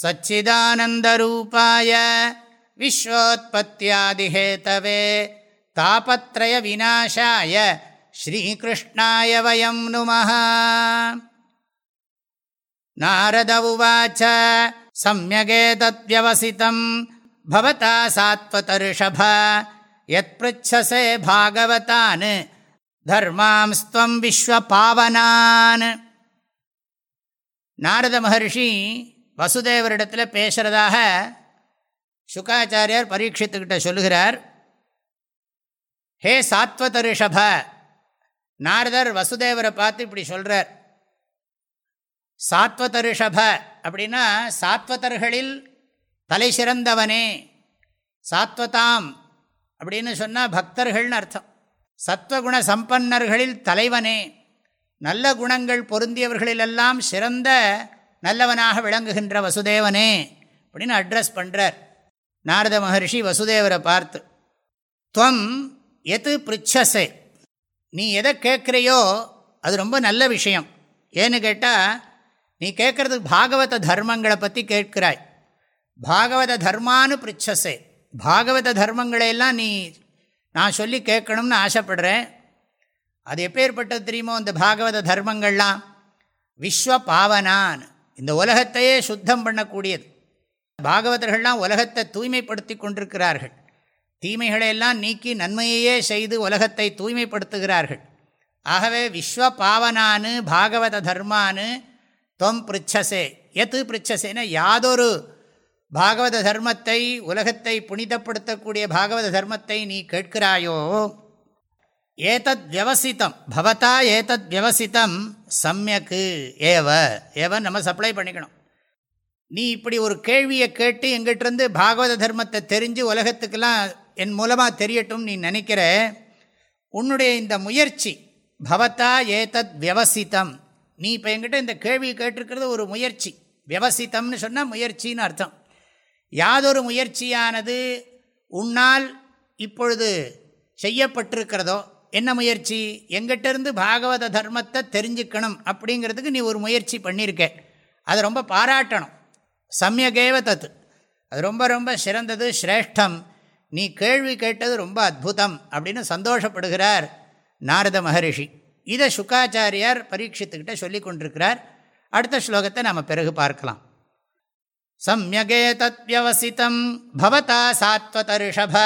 सच्चिदानन्दरूपाय विश्वोत्पत्त्यादिहेतवे तापत्रयविनाशाय श्रीकृष्णाय वयं नुमः नारद उवाच सम्यगेतद्व्यवसितं भवता सात्वतर्षभ यत्पृच्छसे भागवतान् धर्मांस्त्वं विश्वपावनान् नारद महर्षि வசுதேவரிடத்தில் பேசுகிறதாக சுகாச்சாரியார் பரீட்சித்துக்கிட்ட சொல்லுகிறார். ஹே சாத்வத ரிஷப நாரதர் வசுதேவரை பார்த்து இப்படி சொல்கிறார் சாத்வத ரிஷப அப்படின்னா சாத்வதர்களில் தலை சிறந்தவனே சாத்வதாம் அப்படின்னு சொன்னால் பக்தர்கள்னு அர்த்தம். சத்வகுண சம்பன்னர்களில் தலைவனே நல்ல குணங்கள் பொருந்தியவர்களிலெல்லாம் சிறந்த நல்லவனாக விளங்குகின்ற வசுதேவனே அப்படின்னு அட்ரஸ் பண்ணுறார் நாரத மகர்ஷி வசுதேவரை பார்த்து துவம் எது பிரிச்சசே? நீ எதை கேட்குறையோ அது ரொம்ப நல்ல விஷயம். ஏன்னு கேட்டால் நீ கேட்குறது பாகவத தர்மங்களை பற்றி கேட்கிறாய். பாகவத தர்மானு பிரிச்சசே. பாகவத தர்மங்களையெல்லாம் நீ நான் சொல்லி கேட்கணும்னு ஆசைப்படுறேன். அது எப்பேற்பட்டது தெரியுமோ இந்த பாகவத தர்மங்கள்லாம்? விஸ்வ பாவனான் இந்த உலகத்தையே சுத்தம் பண்ணக்கூடியது. பாகவதர்கள்லாம் உலகத்தை தூய்மைப்படுத்தி கொண்டிருக்கிறார்கள். தீமைகளையெல்லாம் நீக்கி நன்மையையே செய்து உலகத்தை தூய்மைப்படுத்துகிறார்கள். ஆகவே விஸ்வ பாவனானு பாகவத தர்மானு தொம் பிரிச்சசே எத்து பிரிச்சசேன யாதொரு பாகவத தர்மத்தை உலகத்தை புனிதப்படுத்தக்கூடிய பாகவத தர்மத்தை நீ கேட்கிறாயோ ஏதத் வியவசித்தம். பவதா ஏதத் வியவசித்தம். சமயக்கு ஏவ. ஏவ நம்ம சப்ளை பண்ணிக்கணும். நீ இப்படி ஒரு கேள்வியை கேட்டு எங்கிட்டிருந்து பாகவத தர்மத்தை தெரிஞ்சு உலகத்துக்கெல்லாம் என் மூலமாக தெரியட்டும் நீ நினைக்கிற உன்னுடைய இந்த முயற்சி பவத்தா ஏதத் வியவசித்தம். நீ இப்போ எங்கிட்ட இந்த கேள்வியை கேட்டிருக்கிறது ஒரு முயற்சி. வியவசித்தம்னு சொன்னால் முயற்சின்னு அர்த்தம். யாதொரு முயற்சியானது உன்னால் இப்பொழுது செய்யப்பட்டிருக்கிறதோ என்ன முயற்சி? எங்கிட்டேருந்து பாகவத தர்மத்தை தெரிஞ்சுக்கணும் அப்படிங்கிறதுக்கு நீ ஒரு முயற்சி பண்ணியிருக்க. அது ரொம்ப பாராட்டணும். சமயகேவ தத்து. அது ரொம்ப ரொம்ப சிறந்தது ஸ்ரேஷ்டம் நீ கேள்வி கேட்டது ரொம்ப அற்புதம் அப்படின்னு சந்தோஷப்படுகிறார் நாரத மகரிஷி. இதை சுக்காச்சாரியார் பரீட்சித்துக்கிட்ட சொல்லி கொண்டிருக்கிறார். அடுத்த ஸ்லோகத்தை நாம் பிறகு பார்க்கலாம். சமயகே தத்வியவசித்தம் பவதா சாத்வத ரிஷப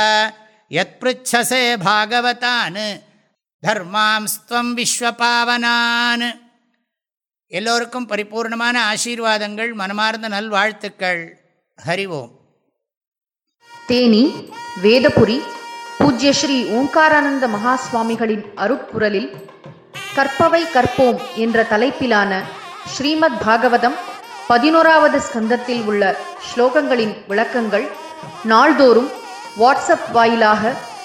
யத் பிருச்சசே பாகவதான்னு. தர்மாம்ஸ்துவம் விஸ்வபாவனான். எல்லோருக்கும் பரிபூர்ணமான ஆசீர்வாதங்கள் மனமார்ந்த நல்வாழ்த்துக்கள். ஹரிவோம் தேனி வேதபுரி பூஜ்ய ஸ்ரீ ஓங்காரானந்த மகாஸ்வாமிகளின் அருப்புரலில் கற்பவை கற்போம் என்ற தலைப்பிலான ஸ்ரீமத் பாகவதம் பதினோராவது ஸ்கந்தத்தில் உள்ள ஸ்லோகங்களின் விளக்கங்கள் நாள்தோறும் வாட்ஸ்அப் வாயிலாக